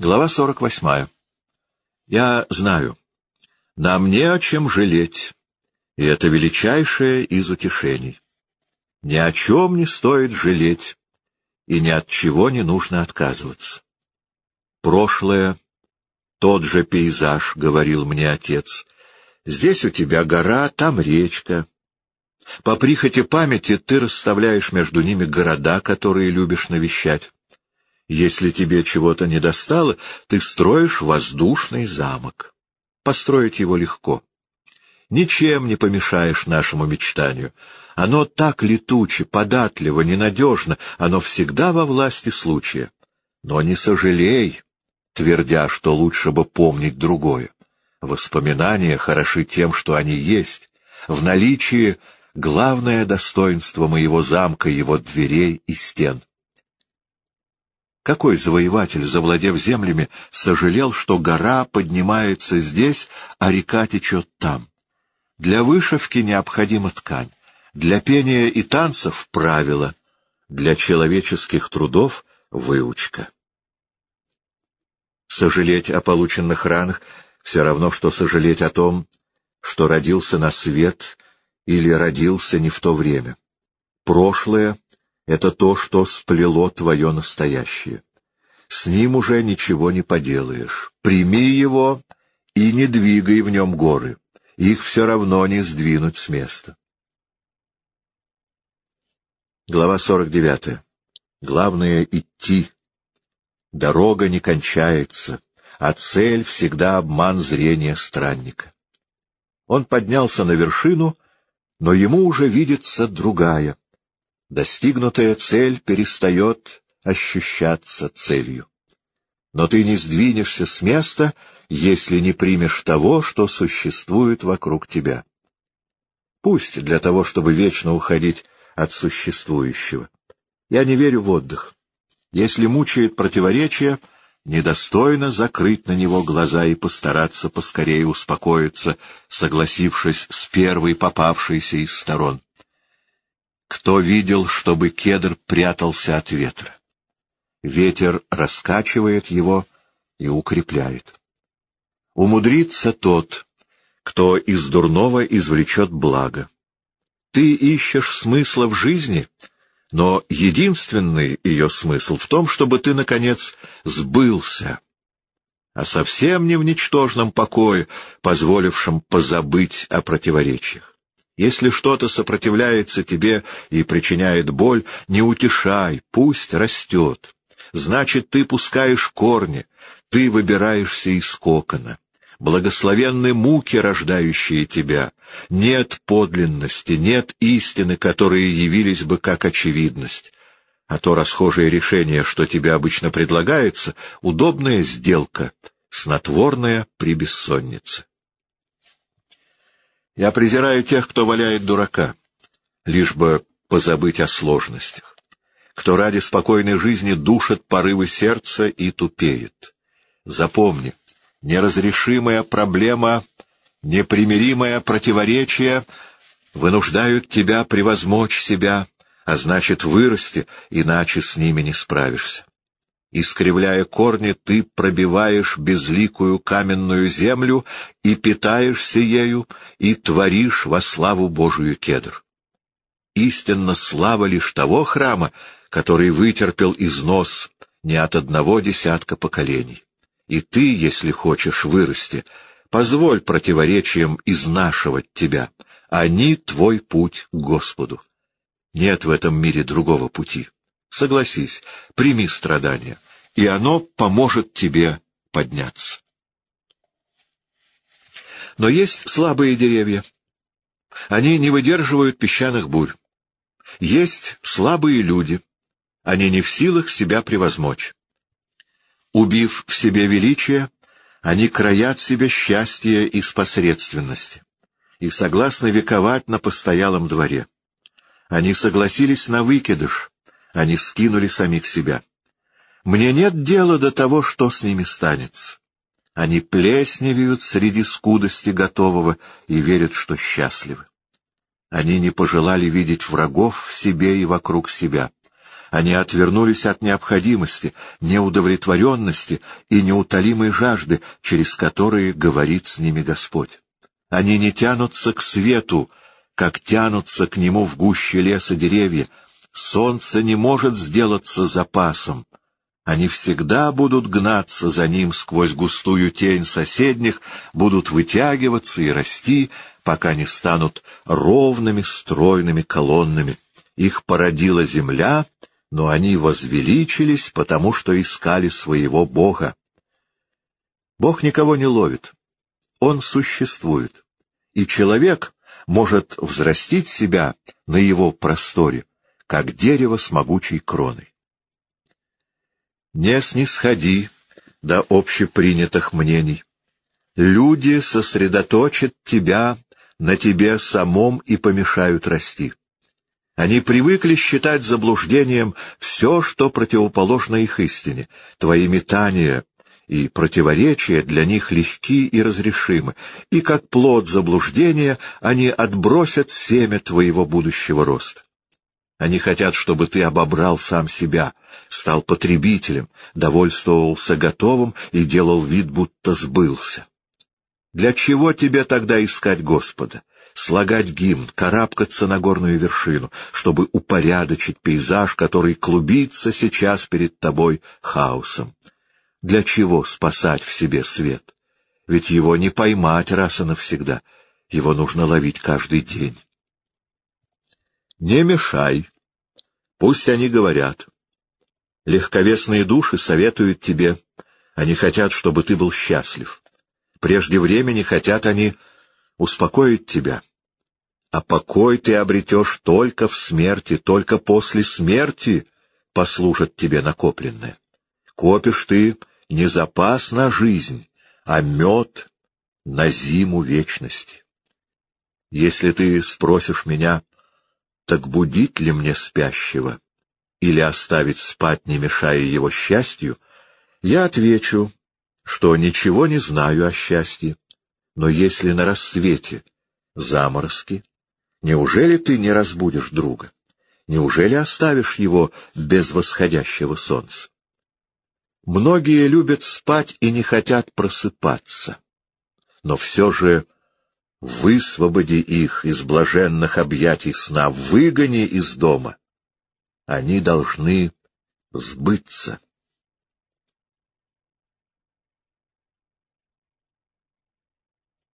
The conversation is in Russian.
Глава 48. Я знаю, нам не о чем жалеть, и это величайшее из утешений. Ни о чем не стоит жалеть, и ни от чего не нужно отказываться. Прошлое — тот же пейзаж, — говорил мне отец. Здесь у тебя гора, там речка. По прихоти памяти ты расставляешь между ними города, которые любишь навещать. Если тебе чего-то не достало, ты строишь воздушный замок. Построить его легко. Ничем не помешаешь нашему мечтанию. Оно так летуче, податливо, ненадежно, оно всегда во власти случая. Но не сожалей, твердя, что лучше бы помнить другое. Воспоминания хороши тем, что они есть. В наличии главное достоинство моего замка, его дверей и стен. Какой завоеватель, завладев землями, сожалел, что гора поднимается здесь, а река течет там? Для вышивки необходима ткань, для пения и танцев — правила, для человеческих трудов — выучка. Сожалеть о полученных ранах — все равно, что сожалеть о том, что родился на свет или родился не в то время. Прошлое это то, что сплело твое настоящее. С ним уже ничего не поделаешь. Прими его и не двигай в нем горы. Их все равно не сдвинуть с места. Глава 49. Главное — идти. Дорога не кончается, а цель всегда обман зрения странника. Он поднялся на вершину, но ему уже видится другая — достигнутая цель перестает ощущаться целью. Но ты не сдвинешься с места, если не примешь того, что существует вокруг тебя. Пусть для того, чтобы вечно уходить от существующего. Я не верю в отдых. Если мучает противоречие, недостойно закрыть на него глаза и постараться поскорее успокоиться, согласившись с первой попавшейся из сторон. Кто видел, чтобы кедр прятался от ветра? Ветер раскачивает его и укрепляет. Умудрится тот, кто из дурного извлечет благо. Ты ищешь смысла в жизни, но единственный ее смысл в том, чтобы ты, наконец, сбылся, а совсем не в ничтожном покое, позволившем позабыть о противоречиях. Если что-то сопротивляется тебе и причиняет боль, не утешай, пусть растет. Значит, ты пускаешь корни, ты выбираешься из кокона. Благословенны муки, рождающие тебя. Нет подлинности, нет истины, которые явились бы как очевидность. А то расхожее решение, что тебе обычно предлагается, удобная сделка, снотворная при бессоннице. Я презираю тех, кто валяет дурака, лишь бы позабыть о сложностях, кто ради спокойной жизни душит порывы сердца и тупеет. Запомни, неразрешимая проблема, непримиримое противоречие вынуждают тебя превозмочь себя, а значит вырасти, иначе с ними не справишься. Искривляя корни, ты пробиваешь безликую каменную землю и питаешься ею, и творишь во славу Божию кедр. Истинно слава лишь того храма, который вытерпел износ не от одного десятка поколений. И ты, если хочешь вырасти, позволь противоречиям изнашивать тебя. Они — твой путь к Господу. Нет в этом мире другого пути. Согласись, прими страдания, и оно поможет тебе подняться. Но есть слабые деревья. Они не выдерживают песчаных бурь. Есть слабые люди. Они не в силах себя превозмочь. Убив в себе величие, они краят себе счастье из посредственности и согласны вековать на постоялом дворе. Они согласились на выкидыш, они скинули самих себя. Мне нет дела до того, что с ними станется. Они плесневеют среди скудости готового и верят, что счастливы. Они не пожелали видеть врагов в себе и вокруг себя. Они отвернулись от необходимости, неудовлетворенности и неутолимой жажды, через которые говорит с ними Господь. Они не тянутся к свету, как тянутся к нему в гуще леса деревья. Солнце не может сделаться запасом. Они всегда будут гнаться за ним сквозь густую тень соседних, будут вытягиваться и расти, пока не станут ровными стройными колоннами. Их породила земля, но они возвеличились, потому что искали своего Бога. Бог никого не ловит. Он существует. И человек может взрастить себя на его просторе, как дерево с могучей кроной. Не снисходи до общепринятых мнений. Люди сосредоточат тебя на тебе самом и помешают расти. Они привыкли считать заблуждением все, что противоположно их истине. Твои метания и противоречия для них легки и разрешимы, и как плод заблуждения они отбросят семя твоего будущего роста. Они хотят, чтобы ты обобрал сам себя, стал потребителем, довольствовался готовым и делал вид, будто сбылся. Для чего тебе тогда искать Господа? слагать гимн, карабкаться на горную вершину, чтобы упорядочить пейзаж, который клубится сейчас перед тобой хаосом. Для чего спасать в себе свет? Ведь его не поймать раз и навсегда. Его нужно ловить каждый день. Не мешай. Пусть они говорят. Легковесные души советуют тебе. Они хотят, чтобы ты был счастлив. Прежде времени хотят они успокоить тебя. А покой ты обретешь только в смерти, только после смерти послужит тебе накопленное. Копишь ты не запас на жизнь, а мед на зиму вечности. Если ты спросишь меня, так будить ли мне спящего или оставить спать, не мешая его счастью, я отвечу, что ничего не знаю о счастье, но если на рассвете заморозки, неужели ты не разбудишь друга? Неужели оставишь его без восходящего солнца? Многие любят спать и не хотят просыпаться. Но все же высвободи их из блаженных объятий сна, выгони из дома. Они должны сбыться.